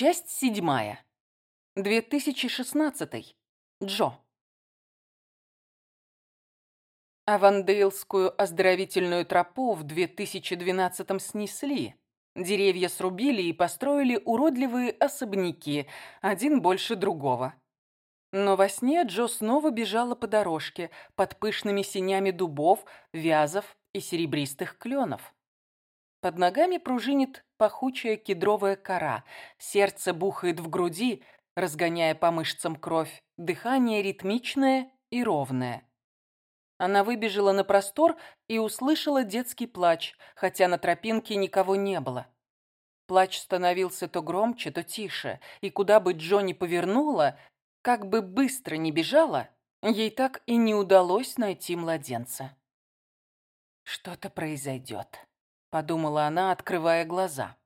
Часть седьмая. 2016. Джо. Авандейлскую оздоровительную тропу в 2012 снесли. Деревья срубили и построили уродливые особняки, один больше другого. Но во сне Джо снова бежала по дорожке под пышными синями дубов, вязов и серебристых кленов. Под ногами пружинит пахучая кедровая кора, сердце бухает в груди, разгоняя по мышцам кровь, дыхание ритмичное и ровное. Она выбежала на простор и услышала детский плач, хотя на тропинке никого не было. Плач становился то громче, то тише, и куда бы Джо ни повернула, как бы быстро ни бежала, ей так и не удалось найти младенца. Что-то произойдет. — подумала она, открывая глаза.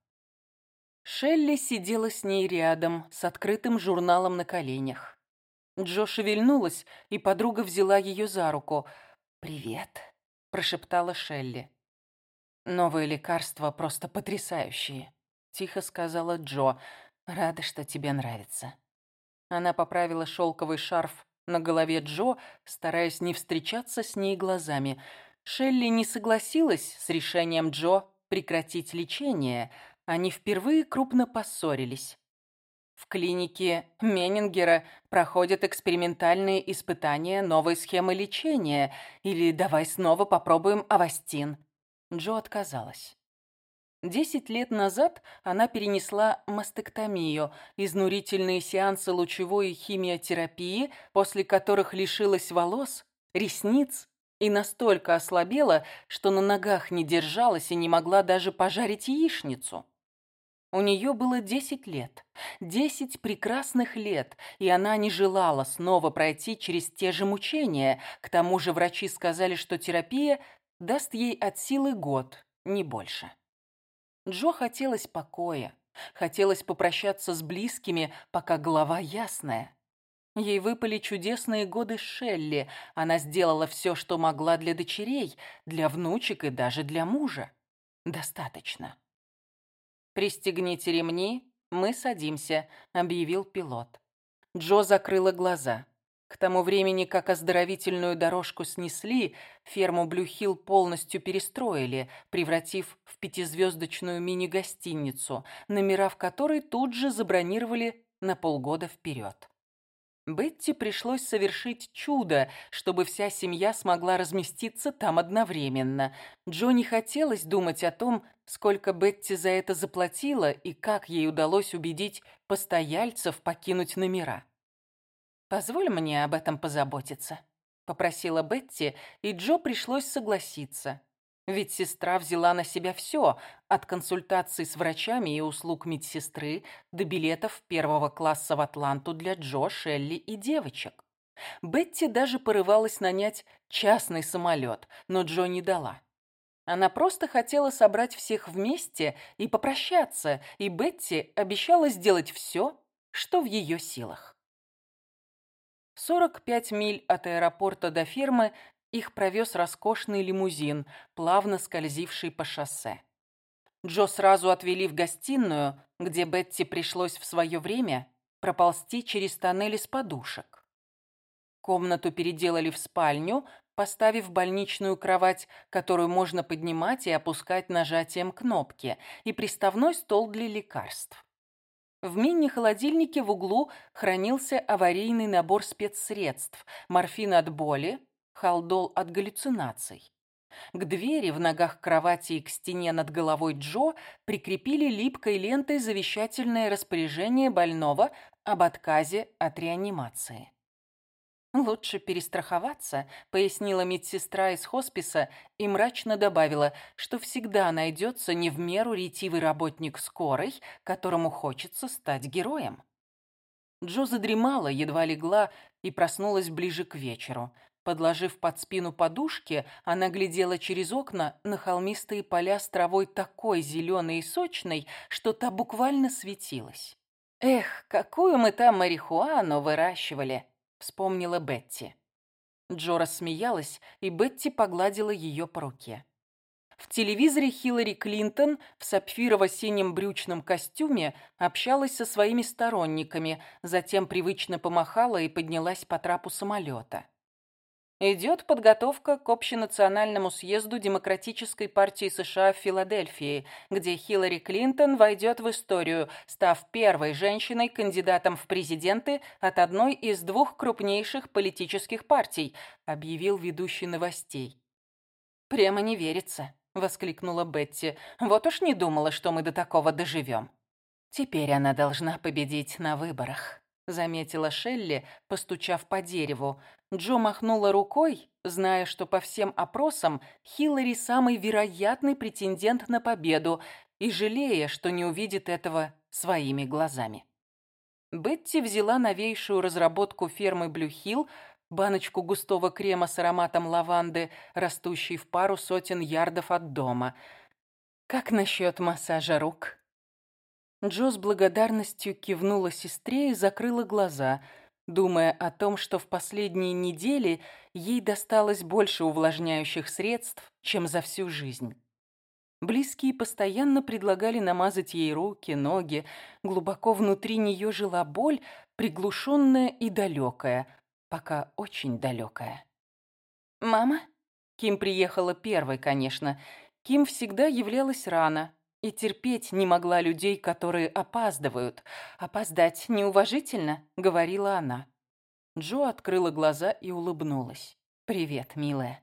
Шелли сидела с ней рядом, с открытым журналом на коленях. Джо шевельнулась, и подруга взяла ее за руку. «Привет», — прошептала Шелли. «Новые лекарства просто потрясающие», — тихо сказала Джо. «Рада, что тебе нравится». Она поправила шелковый шарф на голове Джо, стараясь не встречаться с ней глазами — Шелли не согласилась с решением Джо прекратить лечение. Они впервые крупно поссорились. В клинике Менингера проходят экспериментальные испытания новой схемы лечения. Или давай снова попробуем Авастин. Джо отказалась. Десять лет назад она перенесла мастектомию, изнурительные сеансы лучевой химиотерапии, после которых лишилась волос, ресниц и настолько ослабела, что на ногах не держалась и не могла даже пожарить яичницу. У нее было десять лет, десять прекрасных лет, и она не желала снова пройти через те же мучения. К тому же врачи сказали, что терапия даст ей от силы год, не больше. Джо хотелось покоя, хотелось попрощаться с близкими, пока голова ясная. Ей выпали чудесные годы Шелли. Она сделала все, что могла для дочерей, для внучек и даже для мужа. Достаточно. «Пристегните ремни, мы садимся», — объявил пилот. Джо закрыла глаза. К тому времени, как оздоровительную дорожку снесли, ферму Блюхилл полностью перестроили, превратив в пятизвездочную мини-гостиницу, номера в которой тут же забронировали на полгода вперед. Бетти пришлось совершить чудо, чтобы вся семья смогла разместиться там одновременно. Джо не хотелось думать о том, сколько Бетти за это заплатила и как ей удалось убедить постояльцев покинуть номера. «Позволь мне об этом позаботиться», — попросила Бетти, и Джо пришлось согласиться. Ведь сестра взяла на себя все, от консультаций с врачами и услуг медсестры до билетов первого класса в Атланту для Джо, Шелли и девочек. Бетти даже порывалась нанять частный самолет, но Джо не дала. Она просто хотела собрать всех вместе и попрощаться, и Бетти обещала сделать все, что в ее силах. 45 миль от аэропорта до фермы их провез роскошный лимузин, плавно скользивший по шоссе. Джо сразу отвели в гостиную, где Бетти пришлось в свое время проползти через тоннель из подушек. Комнату переделали в спальню, поставив больничную кровать, которую можно поднимать и опускать нажатием кнопки, и приставной стол для лекарств. В мини-холодильнике в углу хранился аварийный набор спецсредств, морфин от боли, халдол от галлюцинаций. К двери в ногах кровати и к стене над головой Джо прикрепили липкой лентой завещательное распоряжение больного об отказе от реанимации. «Лучше перестраховаться», — пояснила медсестра из хосписа и мрачно добавила, что всегда найдется не в меру ретивый работник скорой, которому хочется стать героем. Джо задремала, едва легла и проснулась ближе к вечеру. Подложив под спину подушки, она глядела через окна на холмистые поля с травой такой зеленой и сочной, что та буквально светилась. «Эх, какую мы там марихуану выращивали!» — вспомнила Бетти. Джо рассмеялась, и Бетти погладила ее по руке. В телевизоре Хиллари Клинтон в сапфирово-синем брючном костюме общалась со своими сторонниками, затем привычно помахала и поднялась по трапу самолета. Идет подготовка к общенациональному съезду Демократической партии США в Филадельфии, где Хиллари Клинтон войдет в историю, став первой женщиной-кандидатом в президенты от одной из двух крупнейших политических партий, объявил ведущий новостей. «Прямо не верится», — воскликнула Бетти. «Вот уж не думала, что мы до такого доживем». «Теперь она должна победить на выборах», — заметила Шелли, постучав по дереву. Джо махнула рукой, зная, что по всем опросам Хиллари самый вероятный претендент на победу, и жалея, что не увидит этого своими глазами. Бетти взяла новейшую разработку фермы Блюхилл, баночку густого крема с ароматом лаванды, растущей в пару сотен ярдов от дома. «Как насчет массажа рук?» Джо с благодарностью кивнула сестре и закрыла глаза – думая о том, что в последние недели ей досталось больше увлажняющих средств, чем за всю жизнь. Близкие постоянно предлагали намазать ей руки, ноги. Глубоко внутри нее жила боль, приглушенная и далекая, пока очень далекая. «Мама?» Ким приехала первой, конечно. Ким всегда являлась рано, и терпеть не могла людей, которые опаздывают. «Опоздать неуважительно», — говорила она. Джо открыла глаза и улыбнулась. «Привет, милая».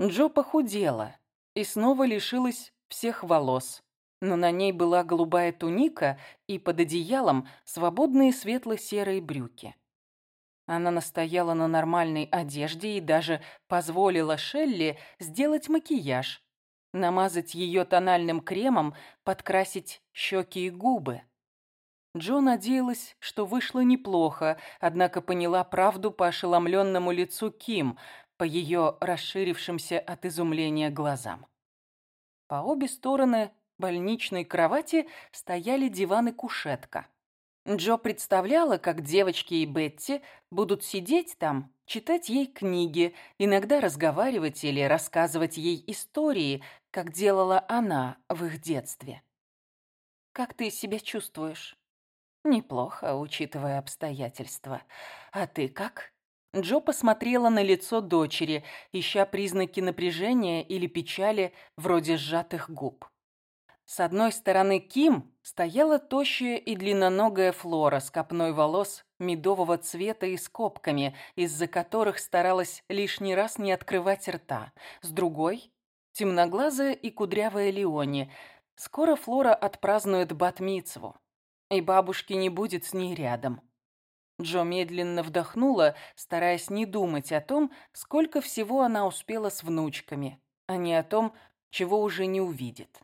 Джо похудела и снова лишилась всех волос. Но на ней была голубая туника и под одеялом свободные светло-серые брюки. Она настояла на нормальной одежде и даже позволила Шелли сделать макияж, намазать ее тональным кремом, подкрасить щеки и губы. Джо надеялась, что вышло неплохо, однако поняла правду по ошеломленному лицу Ким, по ее расширившимся от изумления глазам. По обе стороны больничной кровати стояли диван и кушетка. Джо представляла, как девочки и Бетти будут сидеть там, читать ей книги, иногда разговаривать или рассказывать ей истории, как делала она в их детстве. «Как ты себя чувствуешь?» «Неплохо, учитывая обстоятельства. А ты как?» Джо посмотрела на лицо дочери, ища признаки напряжения или печали вроде сжатых губ. С одной стороны Ким стояла тощая и длинноногая Флора с копной волос медового цвета и скобками, из-за которых старалась лишний раз не открывать рта. С другой темноглазая и кудрявая Леони. Скоро Флора отпразднует батмицву, и бабушки не будет с ней рядом. Джо медленно вдохнула, стараясь не думать о том, сколько всего она успела с внучками, а не о том, чего уже не увидит.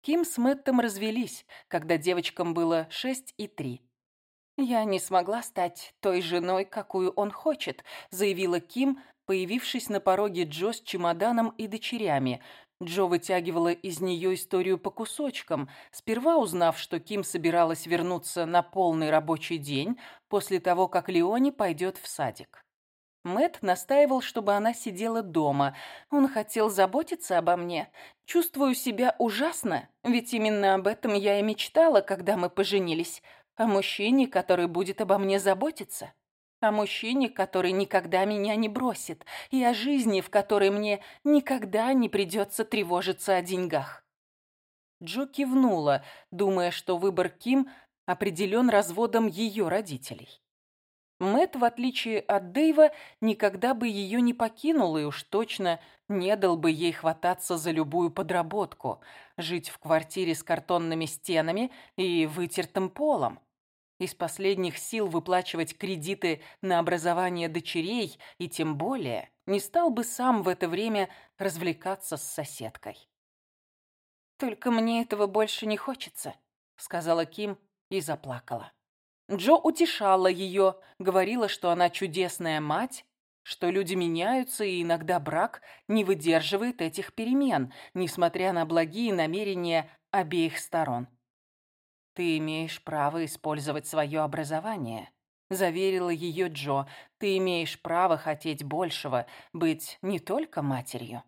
Ким с Мэттом развелись, когда девочкам было шесть и три. «Я не смогла стать той женой, какую он хочет», заявила Ким, появившись на пороге Джо с чемоданом и дочерями. Джо вытягивала из нее историю по кусочкам, сперва узнав, что Ким собиралась вернуться на полный рабочий день после того, как Леони пойдет в садик. Мэт настаивал, чтобы она сидела дома. Он хотел заботиться обо мне. Чувствую себя ужасно, ведь именно об этом я и мечтала, когда мы поженились. О мужчине, который будет обо мне заботиться о мужчине, который никогда меня не бросит, и о жизни, в которой мне никогда не придется тревожиться о деньгах. Джо кивнула, думая, что выбор Ким определен разводом ее родителей. Мэт, в отличие от Дэйва, никогда бы ее не покинул и уж точно не дал бы ей хвататься за любую подработку, жить в квартире с картонными стенами и вытертым полом из последних сил выплачивать кредиты на образование дочерей и тем более не стал бы сам в это время развлекаться с соседкой. «Только мне этого больше не хочется», — сказала Ким и заплакала. Джо утешала ее, говорила, что она чудесная мать, что люди меняются, и иногда брак не выдерживает этих перемен, несмотря на благие намерения обеих сторон. «Ты имеешь право использовать свое образование», — заверила ее Джо. «Ты имеешь право хотеть большего, быть не только матерью».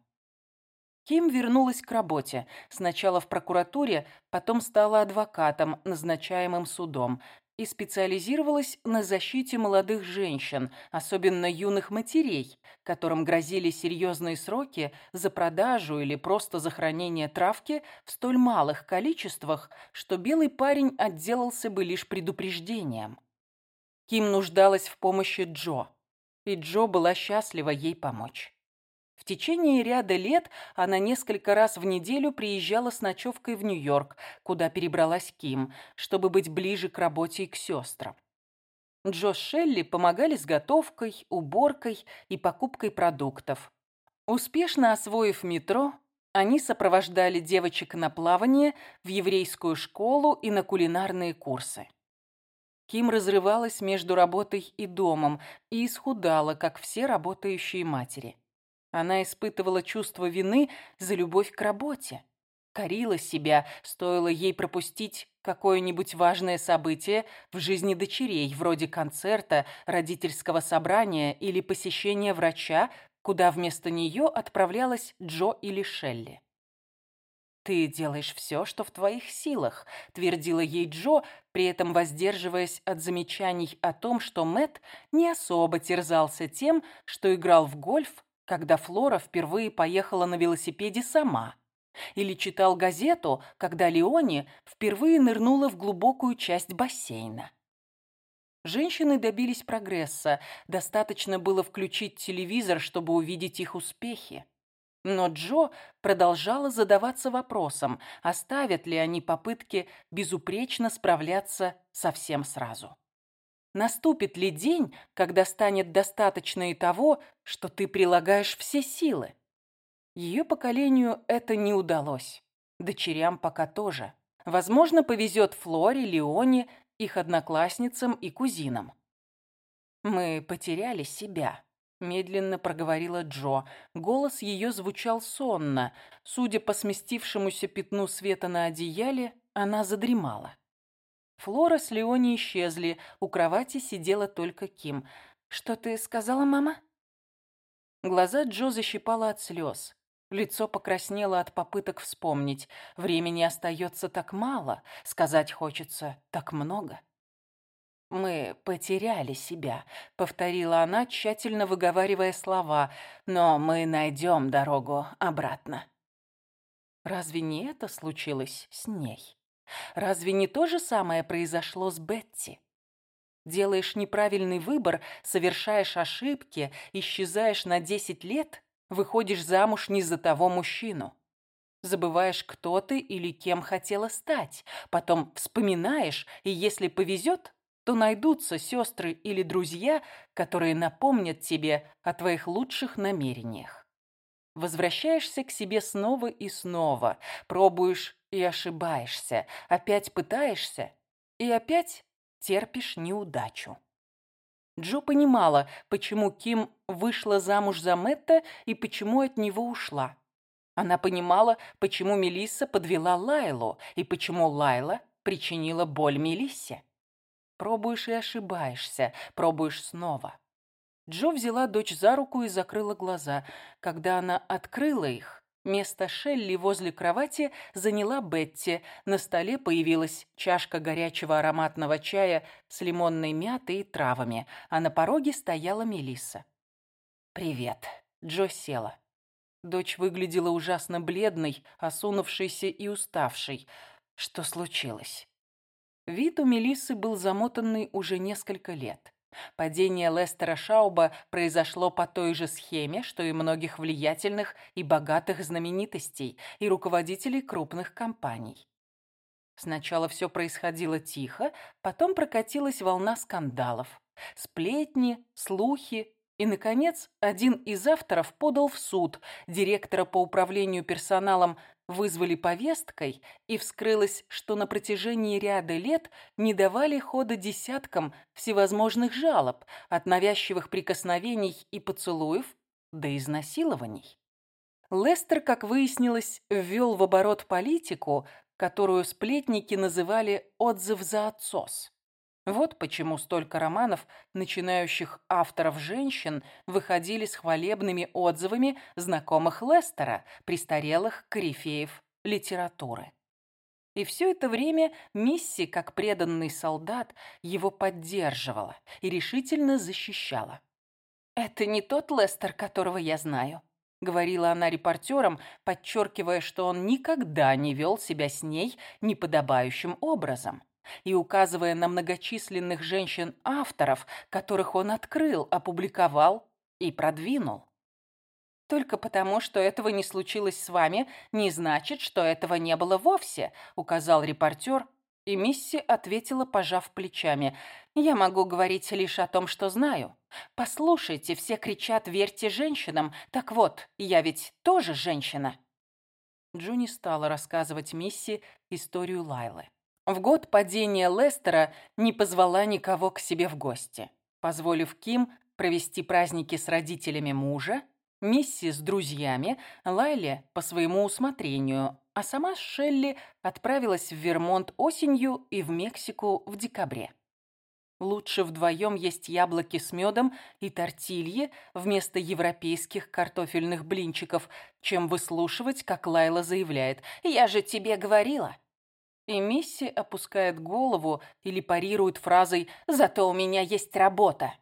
Ким вернулась к работе. Сначала в прокуратуре, потом стала адвокатом, назначаемым судом, и специализировалась на защите молодых женщин, особенно юных матерей, которым грозили серьезные сроки за продажу или просто за хранение травки в столь малых количествах, что белый парень отделался бы лишь предупреждением. Ким нуждалась в помощи Джо, и Джо была счастлива ей помочь. В течение ряда лет она несколько раз в неделю приезжала с ночевкой в Нью-Йорк, куда перебралась Ким, чтобы быть ближе к работе и к сестрам. Джо Шелли помогали с готовкой, уборкой и покупкой продуктов. Успешно освоив метро, они сопровождали девочек на плавание, в еврейскую школу и на кулинарные курсы. Ким разрывалась между работой и домом и исхудала, как все работающие матери. Она испытывала чувство вины за любовь к работе. Корила себя, стоило ей пропустить какое-нибудь важное событие в жизни дочерей, вроде концерта, родительского собрания или посещения врача, куда вместо нее отправлялась Джо или Шелли. «Ты делаешь все, что в твоих силах», — твердила ей Джо, при этом воздерживаясь от замечаний о том, что Мэт не особо терзался тем, что играл в гольф когда Флора впервые поехала на велосипеде сама. Или читал газету, когда Леони впервые нырнула в глубокую часть бассейна. Женщины добились прогресса, достаточно было включить телевизор, чтобы увидеть их успехи. Но Джо продолжала задаваться вопросом, оставят ли они попытки безупречно справляться совсем сразу. Наступит ли день, когда станет достаточно и того, что ты прилагаешь все силы? Ее поколению это не удалось. Дочерям пока тоже. Возможно, повезет Флоре, Леоне, их одноклассницам и кузинам. «Мы потеряли себя», — медленно проговорила Джо. Голос ее звучал сонно. Судя по сместившемуся пятну света на одеяле, она задремала. Флора с Леони исчезли, у кровати сидела только Ким. «Что ты сказала, мама?» Глаза Джо защипало от слез. Лицо покраснело от попыток вспомнить. Времени остается так мало, сказать хочется так много. «Мы потеряли себя», — повторила она, тщательно выговаривая слова, «но мы найдем дорогу обратно». Разве не это случилось с ней? Разве не то же самое произошло с Бетти? Делаешь неправильный выбор, совершаешь ошибки, исчезаешь на 10 лет, выходишь замуж не за того мужчину. Забываешь, кто ты или кем хотела стать. Потом вспоминаешь, и если повезет, то найдутся сестры или друзья, которые напомнят тебе о твоих лучших намерениях. Возвращаешься к себе снова и снова, пробуешь и ошибаешься, опять пытаешься и опять терпишь неудачу. Джо понимала, почему Ким вышла замуж за Мэтта и почему от него ушла. Она понимала, почему Мелисса подвела Лайлу и почему Лайла причинила боль Мелиссе. Пробуешь и ошибаешься, пробуешь снова. Джо взяла дочь за руку и закрыла глаза. Когда она открыла их, Место Шелли возле кровати заняла Бетти. На столе появилась чашка горячего ароматного чая с лимонной мятой и травами, а на пороге стояла Мелисса. «Привет». Джо села. Дочь выглядела ужасно бледной, осунувшейся и уставшей. Что случилось? Вид у Мелиссы был замотанный уже несколько лет. Падение Лестера Шауба произошло по той же схеме, что и многих влиятельных и богатых знаменитостей и руководителей крупных компаний. Сначала все происходило тихо, потом прокатилась волна скандалов. Сплетни, слухи, и, наконец, один из авторов подал в суд директора по управлению персоналом вызвали повесткой, и вскрылось, что на протяжении ряда лет не давали хода десяткам всевозможных жалоб, от навязчивых прикосновений и поцелуев до изнасилований. Лестер, как выяснилось, ввел в оборот политику, которую сплетники называли «отзыв за отсос». Вот почему столько романов начинающих авторов женщин выходили с хвалебными отзывами знакомых Лестера, престарелых корифеев литературы. И все это время Мисси, как преданный солдат, его поддерживала и решительно защищала. «Это не тот Лестер, которого я знаю», — говорила она репортерам, подчеркивая, что он никогда не вел себя с ней неподобающим образом и указывая на многочисленных женщин-авторов, которых он открыл, опубликовал и продвинул. «Только потому, что этого не случилось с вами, не значит, что этого не было вовсе», указал репортер, и Мисси ответила, пожав плечами. «Я могу говорить лишь о том, что знаю. Послушайте, все кричат «верьте женщинам». Так вот, я ведь тоже женщина». Джуни стала рассказывать Мисси историю Лайлы. В год падения Лестера не позвала никого к себе в гости, позволив Ким провести праздники с родителями мужа, Мисси с друзьями, Лайле по своему усмотрению, а сама Шелли отправилась в Вермонт осенью и в Мексику в декабре. Лучше вдвоем есть яблоки с медом и тортильи вместо европейских картофельных блинчиков, чем выслушивать, как Лайла заявляет «Я же тебе говорила». И Мисси опускает голову или парирует фразой «Зато у меня есть работа».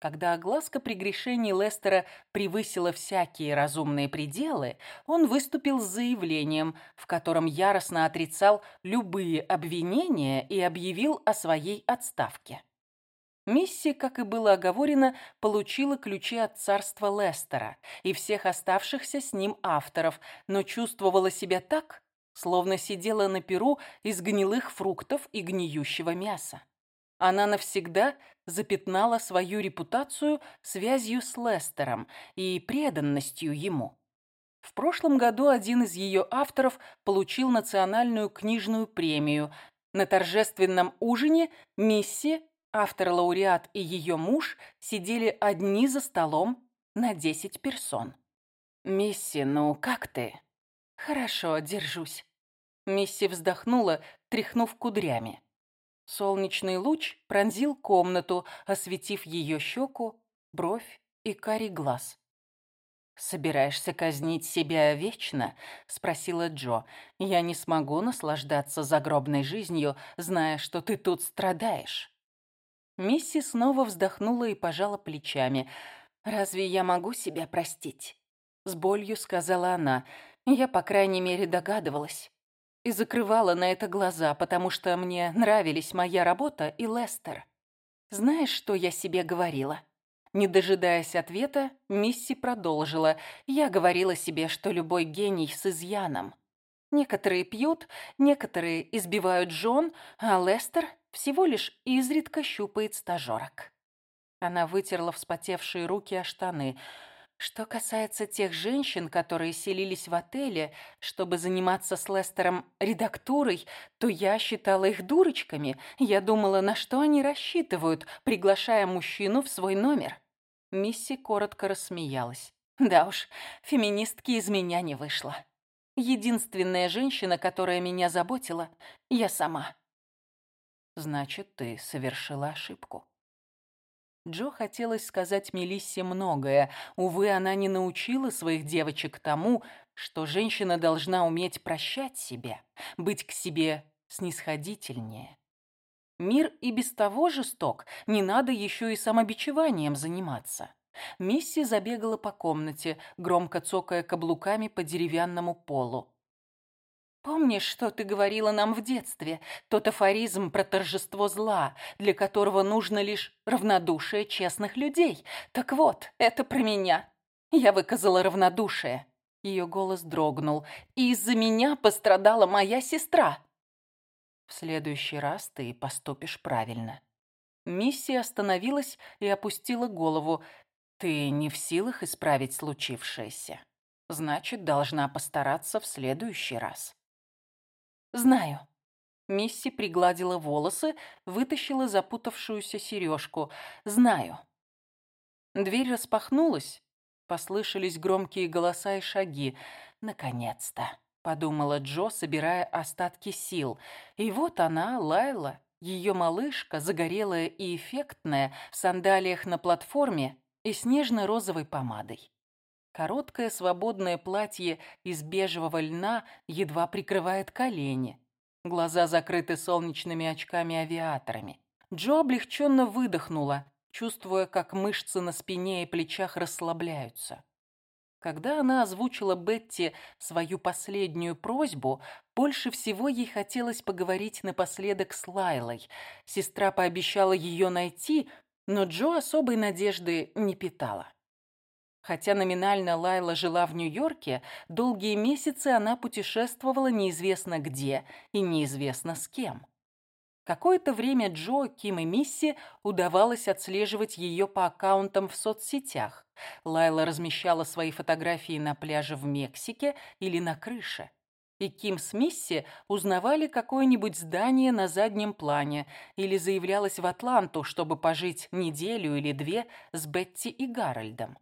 Когда огласка прегрешений Лестера превысила всякие разумные пределы, он выступил с заявлением, в котором яростно отрицал любые обвинения и объявил о своей отставке. Мисси, как и было оговорено, получила ключи от царства Лестера и всех оставшихся с ним авторов, но чувствовала себя так, словно сидела на перу из гнилых фруктов и гниющего мяса. Она навсегда запятнала свою репутацию связью с Лестером и преданностью ему. В прошлом году один из ее авторов получил национальную книжную премию. На торжественном ужине Мисси, автор-лауреат и ее муж сидели одни за столом на 10 персон. «Мисси, ну как ты?» «Хорошо, держусь». Мисси вздохнула, тряхнув кудрями. Солнечный луч пронзил комнату, осветив ее щеку, бровь и карий глаз. «Собираешься казнить себя вечно?» — спросила Джо. «Я не смогу наслаждаться загробной жизнью, зная, что ты тут страдаешь». Мисси снова вздохнула и пожала плечами. «Разве я могу себя простить?» С болью сказала она. «Я, по крайней мере, догадывалась и закрывала на это глаза, потому что мне нравились моя работа и Лестер. Знаешь, что я себе говорила? Не дожидаясь ответа, Мисси продолжила. Я говорила себе, что любой гений с изъяном. Некоторые пьют, некоторые избивают жен, а Лестер всего лишь изредка щупает стажерок. Она вытерла вспотевшие руки о штаны – что касается тех женщин, которые селились в отеле, чтобы заниматься с Лестером редактурой, то я считала их дурочками. Я думала, на что они рассчитывают, приглашая мужчину в свой номер. Мисси коротко рассмеялась. Да уж, феминистки из меня не вышло. Единственная женщина, которая меня заботила, я сама. Значит, ты совершила ошибку. Джо хотелось сказать Мелиссе многое. Увы, она не научила своих девочек тому, что женщина должна уметь прощать себе, быть к себе снисходительнее. Мир и без того жесток, не надо еще и самобичеванием заниматься. Мисси забегала по комнате, громко цокая каблуками по деревянному полу. Помнишь, что ты говорила нам в детстве? Тот афоризм про торжество зла, для которого нужно лишь равнодушие честных людей. Так вот, это про меня. Я выказала равнодушие. Ее голос дрогнул. И из-за меня пострадала моя сестра. В следующий раз ты поступишь правильно. Миссия остановилась и опустила голову. Ты не в силах исправить случившееся. Значит, должна постараться в следующий раз. «Знаю». Мисси пригладила волосы, вытащила запутавшуюся сережку. «Знаю». Дверь распахнулась. Послышались громкие голоса и шаги. «Наконец-то», — подумала Джо, собирая остатки сил. И вот она, Лайла, Ее малышка, загорелая и эффектная, в сандалиях на платформе и с нежно-розовой помадой. Короткое свободное платье из бежевого льна едва прикрывает колени. Глаза закрыты солнечными очками-авиаторами. Джо облегченно выдохнула, чувствуя, как мышцы на спине и плечах расслабляются. Когда она озвучила Бетти свою последнюю просьбу, больше всего ей хотелось поговорить напоследок с Лайлой. Сестра пообещала ее найти, но Джо особой надежды не питала. Хотя номинально Лайла жила в Нью-Йорке, долгие месяцы она путешествовала неизвестно где и неизвестно с кем. Какое-то время Джо, Ким и Мисси удавалось отслеживать ее по аккаунтам в соцсетях. Лайла размещала свои фотографии на пляже в Мексике или на крыше. И Ким с Мисси узнавали какое-нибудь здание на заднем плане или заявлялась в Атланту, чтобы пожить неделю или две с Бетти и Гарольдом.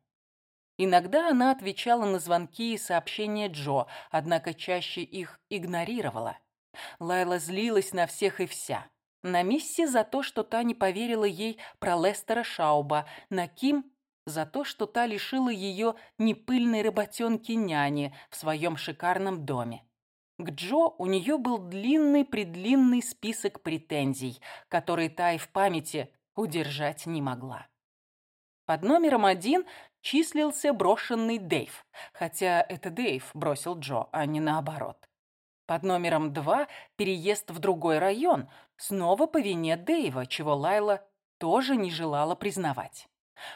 Иногда она отвечала на звонки и сообщения Джо, однако чаще их игнорировала. Лайла злилась на всех и вся. На Мисси за то, что та не поверила ей про Лестера Шауба, на Ким за то, что та лишила ее непыльной работенки-няни в своем шикарном доме. К Джо у нее был длинный-предлинный список претензий, которые та и в памяти удержать не могла. Под номером один числился брошенный Дэйв, хотя это Дэйв бросил Джо, а не наоборот. Под номером два переезд в другой район, снова по вине Дэйва, чего Лайла тоже не желала признавать.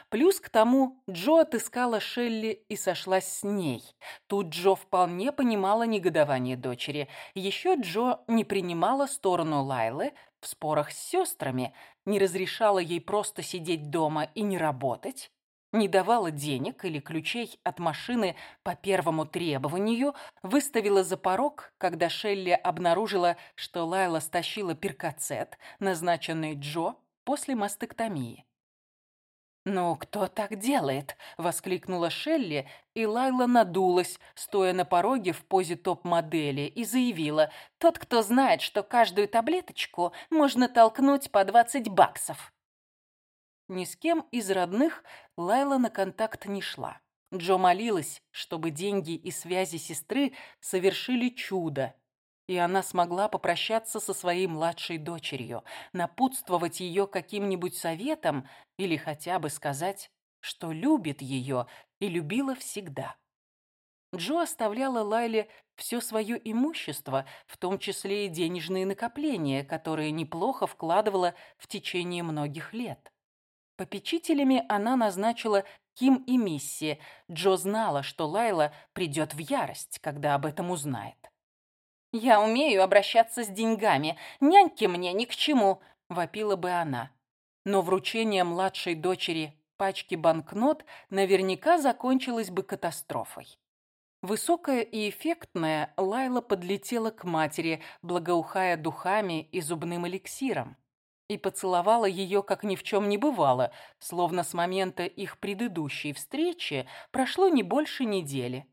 Плюс к тому Джо отыскала Шелли и сошлась с ней. Тут Джо вполне понимала негодование дочери. Еще Джо не принимала сторону Лайлы в спорах с сестрами, не разрешала ей просто сидеть дома и не работать, не давала денег или ключей от машины по первому требованию, выставила за порог, когда Шелли обнаружила, что Лайла стащила перкацет, назначенный Джо после мастектомии. «Ну, кто так делает?» — воскликнула Шелли, и Лайла надулась, стоя на пороге в позе топ-модели, и заявила, «Тот, кто знает, что каждую таблеточку можно толкнуть по 20 баксов». Ни с кем из родных Лайла на контакт не шла. Джо молилась, чтобы деньги и связи сестры совершили чудо, и она смогла попрощаться со своей младшей дочерью, напутствовать ее каким-нибудь советом или хотя бы сказать, что любит ее и любила всегда. Джо оставляла Лайле все свое имущество, в том числе и денежные накопления, которые неплохо вкладывала в течение многих лет. Попечителями она назначила Ким и Мисси. Джо знала, что Лайла придет в ярость, когда об этом узнает. «Я умею обращаться с деньгами. Няньки мне ни к чему», — вопила бы она. Но вручение младшей дочери пачки банкнот наверняка закончилось бы катастрофой. Высокая и эффектная, Лайла подлетела к матери, благоухая духами и зубным эликсиром и поцеловала ее, как ни в чем не бывало, словно с момента их предыдущей встречи прошло не больше недели.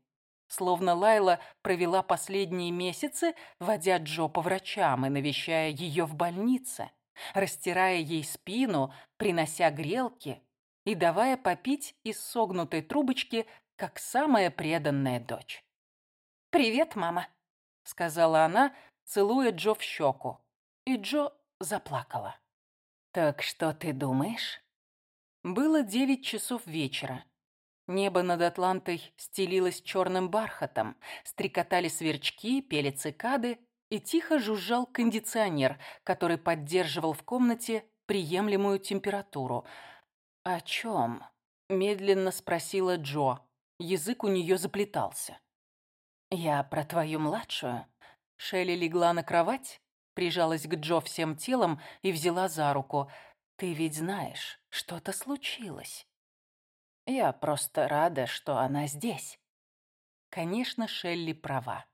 Словно Лайла провела последние месяцы, водя Джо по врачам и навещая ее в больнице, растирая ей спину, принося грелки и давая попить из согнутой трубочки, как самая преданная дочь. «Привет, мама», — сказала она, целуя Джо в щеку. И Джо заплакала. «Так что ты думаешь?» Было девять часов вечера. Небо над Атлантой стелилось черным бархатом, стрекотали сверчки, пели цикады, и тихо жужжал кондиционер, который поддерживал в комнате приемлемую температуру. «О чем?» — медленно спросила Джо. Язык у нее заплетался. «Я про твою младшую». Шелли легла на кровать, прижалась к Джо всем телом и взяла за руку. «Ты ведь знаешь, что-то случилось». «Я просто рада, что она здесь». Конечно, Шелли права.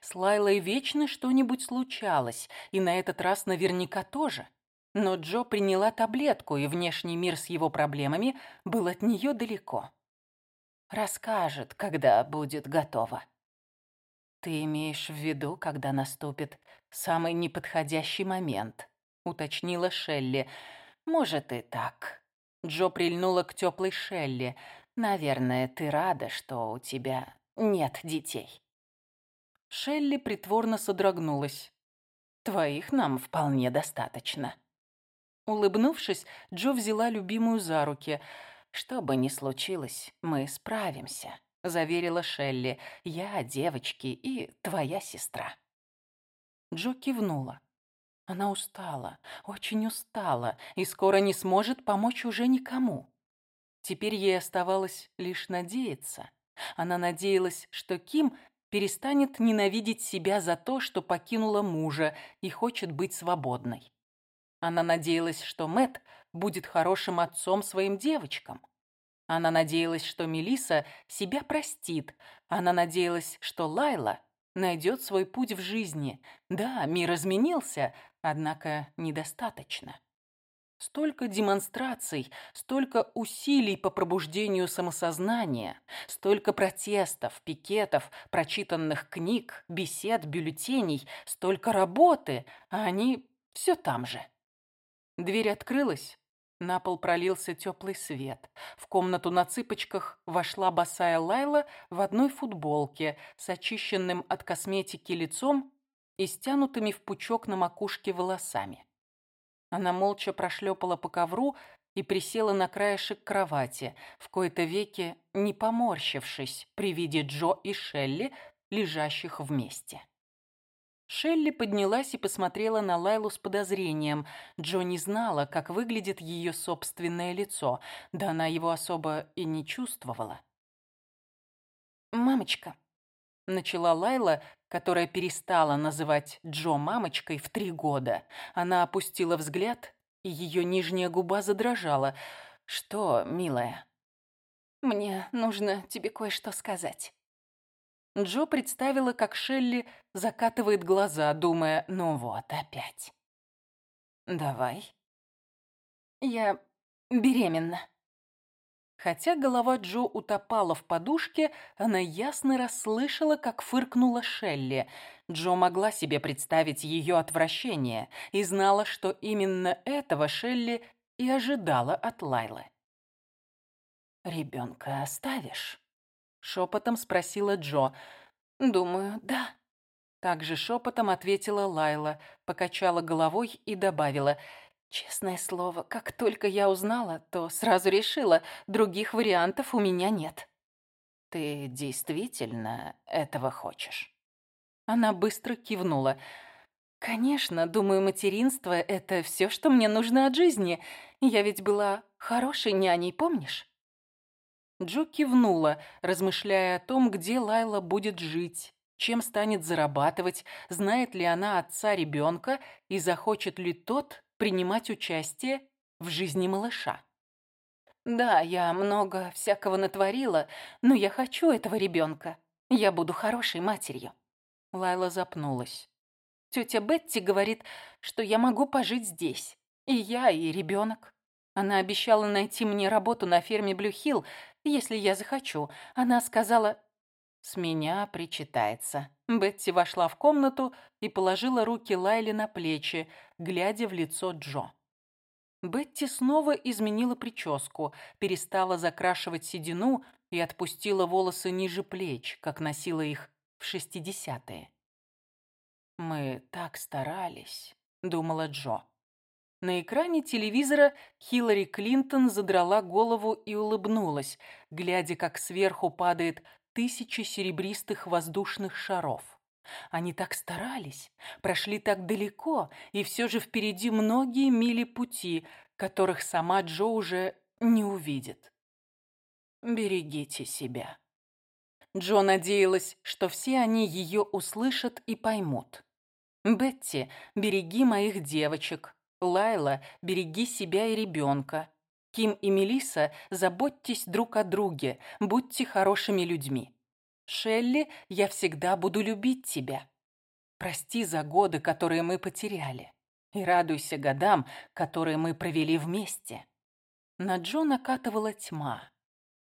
С Лайлой вечно что-нибудь случалось, и на этот раз наверняка тоже. Но Джо приняла таблетку, и внешний мир с его проблемами был от нее далеко. Расскажет, когда будет готова. Ты имеешь в виду, когда наступит самый неподходящий момент. — уточнила Шелли. «Может и так». Джо прильнула к теплой Шелли. «Наверное, ты рада, что у тебя нет детей». Шелли притворно содрогнулась. «Твоих нам вполне достаточно». Улыбнувшись, Джо взяла любимую за руки. «Что бы ни случилось, мы справимся», — заверила Шелли. «Я, девочки, и твоя сестра». Джо кивнула. Она устала, очень устала, и скоро не сможет помочь уже никому. Теперь ей оставалось лишь надеяться. Она надеялась, что Ким перестанет ненавидеть себя за то, что покинула мужа и хочет быть свободной. Она надеялась, что Мэт будет хорошим отцом своим девочкам. Она надеялась, что Мелиса себя простит. Она надеялась, что Лайла найдет свой путь в жизни. Да, мир изменился, однако недостаточно. Столько демонстраций, столько усилий по пробуждению самосознания, столько протестов, пикетов, прочитанных книг, бесед, бюллетеней, столько работы, а они все там же. Дверь открылась, на пол пролился теплый свет. В комнату на цыпочках вошла босая Лайла в одной футболке с очищенным от косметики лицом и стянутыми в пучок на макушке волосами. Она молча прошлепала по ковру и присела на краешек кровати, в кои-то веки не поморщившись при виде Джо и Шелли, лежащих вместе. Шелли поднялась и посмотрела на Лайлу с подозрением. Джо не знала, как выглядит ее собственное лицо, да она его особо и не чувствовала. «Мамочка», — начала Лайла, которая перестала называть Джо мамочкой в три года. Она опустила взгляд, и ее нижняя губа задрожала. «Что, милая?» «Мне нужно тебе кое-что сказать». Джо представила, как Шелли закатывает глаза, думая, ну вот, опять. «Давай». «Я беременна». Хотя голова Джо утопала в подушке, она ясно расслышала, как фыркнула Шелли. Джо могла себе представить ее отвращение и знала, что именно этого Шелли и ожидала от Лайлы. «Ребенка оставишь?» Шепотом спросила Джо. «Думаю, да». Также шепотом ответила Лайла, покачала головой и добавила. «Честное слово, как только я узнала, то сразу решила, других вариантов у меня нет». «Ты действительно этого хочешь?» Она быстро кивнула. «Конечно, думаю, материнство — это все, что мне нужно от жизни. Я ведь была хорошей няней, помнишь?» Джо кивнула, размышляя о том, где Лайла будет жить, чем станет зарабатывать, знает ли она отца ребенка и захочет ли тот принимать участие в жизни малыша. «Да, я много всякого натворила, но я хочу этого ребенка. Я буду хорошей матерью». Лайла запнулась. Тетя Бетти говорит, что я могу пожить здесь. И я, и ребенок. Она обещала найти мне работу на ферме Блюхилл, если я захочу. Она сказала... С меня причитается. Бетти вошла в комнату и положила руки Лайли на плечи, глядя в лицо Джо. Бетти снова изменила прическу, перестала закрашивать седину и отпустила волосы ниже плеч, как носила их в шестидесятые. «Мы так старались», — думала Джо. На экране телевизора Хиллари Клинтон задрала голову и улыбнулась, глядя, как сверху падает тысяча серебристых воздушных шаров. Они так старались, прошли так далеко, и все же впереди многие мили пути, которых сама Джо уже не увидит. Берегите себя. Джо надеялась, что все они ее услышат и поймут. «Бетти, береги моих девочек», Лайла, береги себя и ребенка. Ким и Мелиса, заботьтесь друг о друге, будьте хорошими людьми. Шелли, я всегда буду любить тебя. Прости за годы, которые мы потеряли. И радуйся годам, которые мы провели вместе. На Джо накатывала тьма.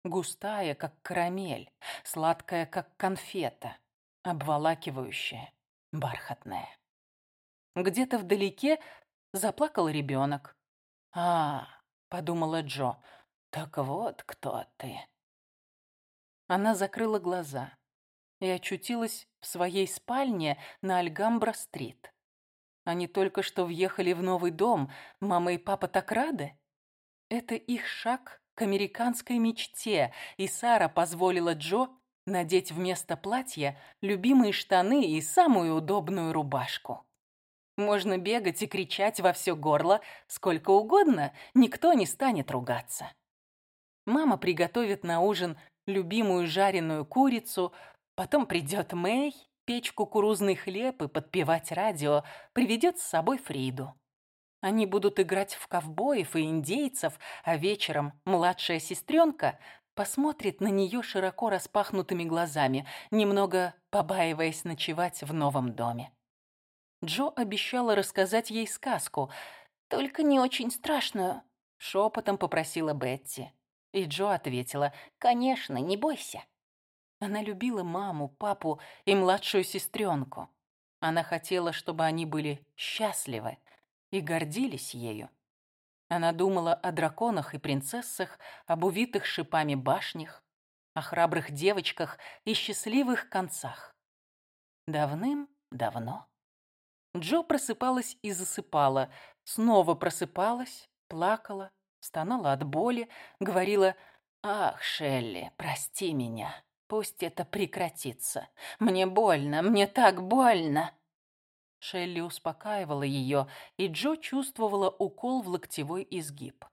Густая, как карамель, сладкая, как конфета, обволакивающая, бархатная. Где-то вдалеке Заплакал ребенок. «А, — подумала Джо, — так вот кто ты». Она закрыла глаза и очутилась в своей спальне на Альгамбра-стрит. Они только что въехали в новый дом. Мама и папа так рады. Это их шаг к американской мечте, и Сара позволила Джо надеть вместо платья любимые штаны и самую удобную рубашку. Можно бегать и кричать во все горло сколько угодно, никто не станет ругаться. Мама приготовит на ужин любимую жареную курицу, потом придет Мэй, печь кукурузный хлеб и подпевать радио, приведет с собой Фриду. Они будут играть в ковбоев и индейцев, а вечером младшая сестренка посмотрит на нее широко распахнутыми глазами, немного побаиваясь ночевать в новом доме. Джо обещала рассказать ей сказку, только не очень страшную, шепотом попросила Бетти. И Джо ответила, «Конечно, не бойся». Она любила маму, папу и младшую сестренку. Она хотела, чтобы они были счастливы и гордились ею. Она думала о драконах и принцессах, об увитых шипами башнях, о храбрых девочках и счастливых концах. Давным-давно. Джо просыпалась и засыпала, снова просыпалась, плакала, стонала от боли, говорила «Ах, Шелли, прости меня, пусть это прекратится. Мне больно, мне так больно». Шелли успокаивала ее, и Джо чувствовала укол в локтевой изгиб.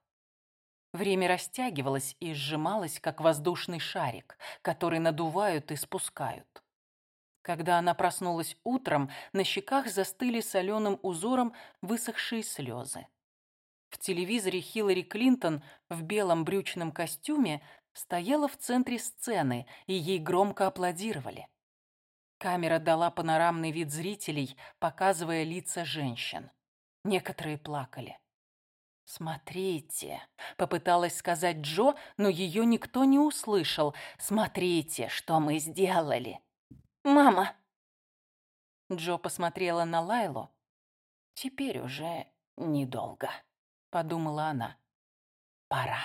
Время растягивалось и сжималось, как воздушный шарик, который надувают и спускают. Когда она проснулась утром, на щеках застыли соленым узором высохшие слезы. В телевизоре Хиллари Клинтон в белом брючном костюме стояла в центре сцены, и ей громко аплодировали. Камера дала панорамный вид зрителей, показывая лица женщин. Некоторые плакали. «Смотрите», — попыталась сказать Джо, но ее никто не услышал. «Смотрите, что мы сделали». «Мама!» Джо посмотрела на Лайлу. «Теперь уже недолго» подумала она. Пора.